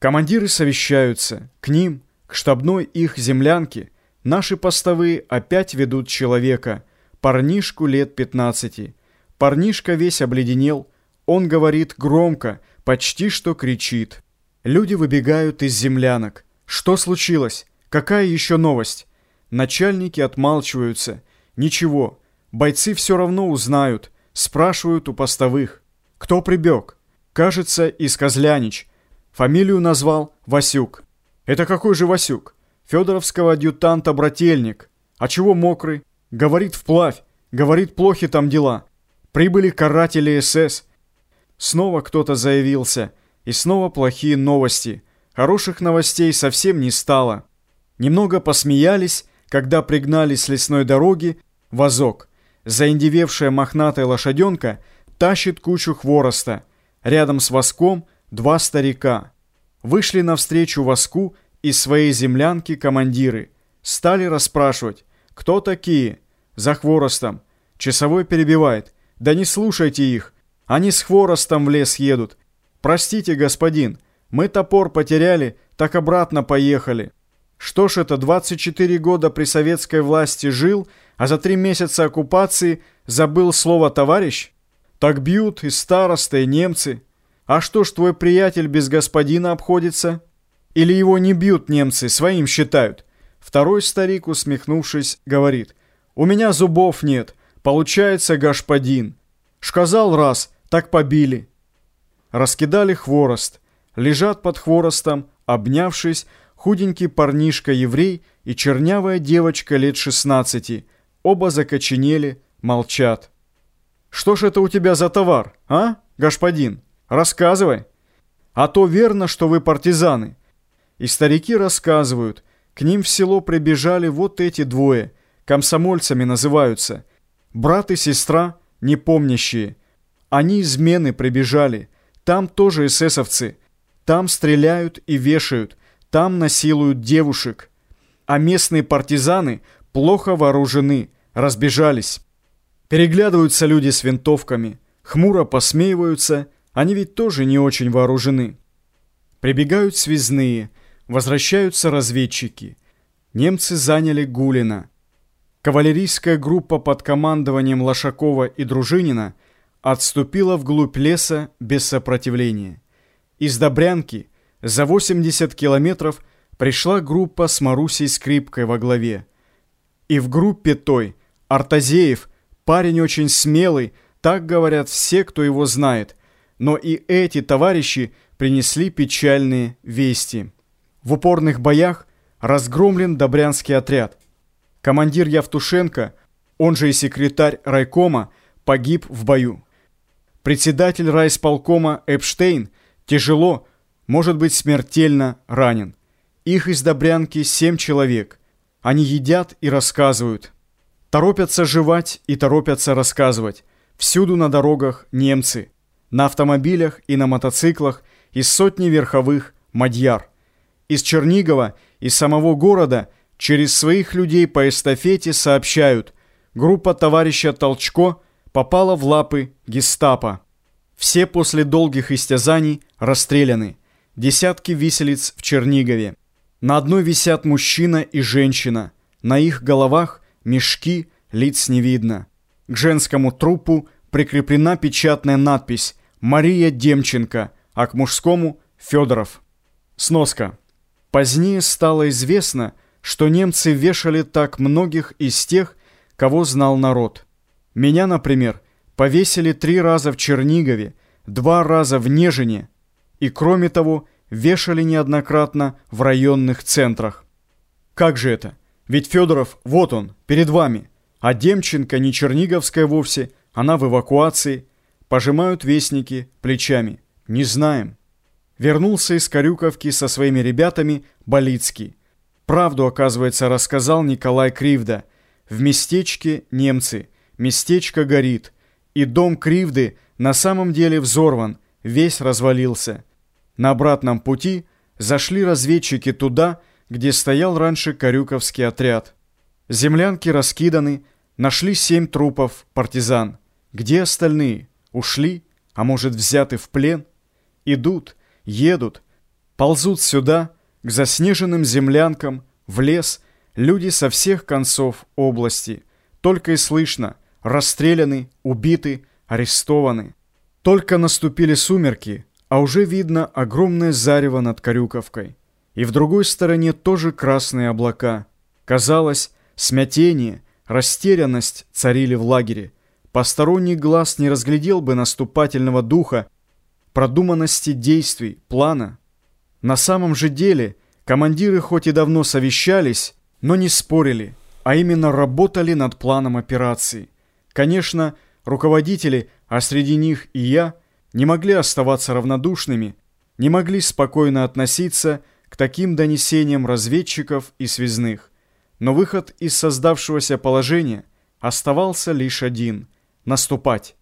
Командиры совещаются. К ним, к штабной их землянке, наши постовые опять ведут человека, парнишку лет 15. Парнишка весь обледенел. Он говорит громко, почти что кричит. Люди выбегают из землянок. Что случилось? Какая еще новость? Начальники отмалчиваются. Ничего, бойцы все равно узнают. Спрашивают у постовых. Кто прибег? Кажется, из Козлянич. Фамилию назвал Васюк. Это какой же Васюк? Федоровского адъютанта брательник. А чего мокрый? Говорит вплавь. Говорит, плохи там дела. Прибыли каратели СС. Снова кто-то заявился. И снова плохие новости. Хороших новостей совсем не стало. Немного посмеялись, когда пригнали с лесной дороги вазок. Заиндевевшая мохнатая лошаденка тащит кучу хвороста. Рядом с воском два старика. Вышли навстречу воску из своей землянки командиры. Стали расспрашивать, кто такие, за хворостом. Часовой перебивает. Да не слушайте их, они с хворостом в лес едут. Простите, господин, мы топор потеряли, так обратно поехали. Что ж это, 24 года при советской власти жил, а за три месяца оккупации забыл слово «товарищ»? Так бьют и староста, и немцы. А что ж твой приятель без господина обходится? Или его не бьют немцы, своим считают? Второй старик, усмехнувшись, говорит. У меня зубов нет, получается господин. Шказал раз, так побили. Раскидали хворост. Лежат под хворостом, обнявшись, худенький парнишка-еврей и чернявая девочка лет 16. Оба закоченели, молчат. «Что ж это у тебя за товар, а, господин? Рассказывай!» «А то верно, что вы партизаны!» И старики рассказывают. К ним в село прибежали вот эти двое. Комсомольцами называются. Брат и сестра, непомнящие. Они измены прибежали. Там тоже эсэсовцы. Там стреляют и вешают. Там насилуют девушек. А местные партизаны плохо вооружены, разбежались. Переглядываются люди с винтовками, хмуро посмеиваются, они ведь тоже не очень вооружены. Прибегают связные, возвращаются разведчики. Немцы заняли Гулина. Кавалерийская группа под командованием Лошакова и Дружинина отступила вглубь леса без сопротивления. Из Добрянки за 80 километров пришла группа с Марусей Скрипкой во главе. И в группе той Артазеев, парень очень смелый, так говорят все, кто его знает. Но и эти товарищи принесли печальные вести. В упорных боях разгромлен Добрянский отряд. Командир Явтушенко, он же и секретарь райкома, погиб в бою. Председатель райсполкома Эпштейн тяжело, может быть смертельно ранен. Их из Добрянки семь человек. Они едят и рассказывают. Торопятся жевать и торопятся рассказывать. Всюду на дорогах немцы. На автомобилях и на мотоциклах из сотни верховых мадьяр. Из Чернигова, из самого города, через своих людей по эстафете сообщают. Группа товарища Толчко попала в лапы гестапо. Все после долгих истязаний расстреляны десятки виселиц в Чернигове. На одной висят мужчина и женщина. На их головах мешки, лиц не видно. К женскому трупу прикреплена печатная надпись «Мария Демченко», а к мужскому «Федоров». Сноска. Позднее стало известно, что немцы вешали так многих из тех, кого знал народ. Меня, например, повесили три раза в Чернигове, два раза в Нежине, и, кроме того, вешали неоднократно в районных центрах. Как же это? Ведь Федоров, вот он, перед вами. А Демченко не черниговская вовсе, она в эвакуации. Пожимают вестники плечами. Не знаем. Вернулся из Корюковки со своими ребятами Болицкий. Правду, оказывается, рассказал Николай Кривда. В местечке немцы. Местечко горит. И дом Кривды на самом деле взорван, весь развалился. На обратном пути зашли разведчики туда, где стоял раньше Карюковский отряд. Землянки раскиданы, нашли семь трупов партизан. Где остальные? Ушли? А может, взяты в плен? Идут, едут. Ползут сюда, к заснеженным землянкам, в лес, люди со всех концов области. Только и слышно, расстреляны, убиты, арестованы. Только наступили сумерки, а уже видно огромное зарево над Карюковкой. И в другой стороне тоже красные облака. Казалось, смятение, растерянность царили в лагере. Посторонний глаз не разглядел бы наступательного духа, продуманности действий, плана. На самом же деле командиры хоть и давно совещались, но не спорили, а именно работали над планом операции. Конечно, руководители, а среди них и я, не могли оставаться равнодушными, не могли спокойно относиться к таким донесениям разведчиков и связных. Но выход из создавшегося положения оставался лишь один – наступать.